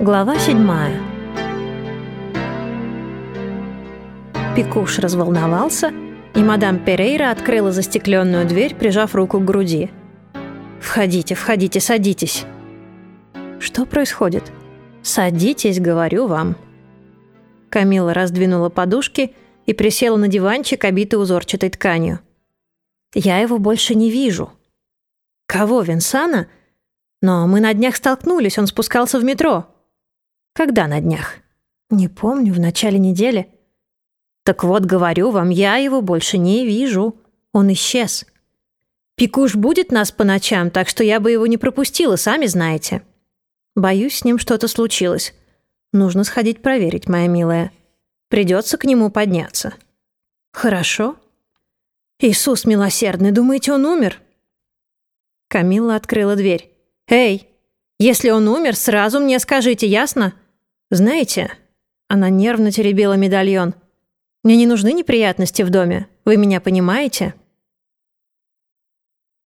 Глава седьмая. Пикуш разволновался, и мадам Перейра открыла застекленную дверь, прижав руку к груди. «Входите, входите, садитесь». «Что происходит?» «Садитесь, говорю вам». Камила раздвинула подушки и присела на диванчик, обитый узорчатой тканью. «Я его больше не вижу». «Кого, Винсана?» «Но мы на днях столкнулись, он спускался в метро». «Когда на днях?» «Не помню, в начале недели». «Так вот, говорю вам, я его больше не вижу. Он исчез. Пикуш будет нас по ночам, так что я бы его не пропустила, сами знаете». «Боюсь, с ним что-то случилось. Нужно сходить проверить, моя милая. Придется к нему подняться». «Хорошо». «Иисус милосердный, думаете, он умер?» Камилла открыла дверь. «Эй, если он умер, сразу мне скажите, ясно? Знаете...» Она нервно теребила медальон. «Мне не нужны неприятности в доме. Вы меня понимаете?»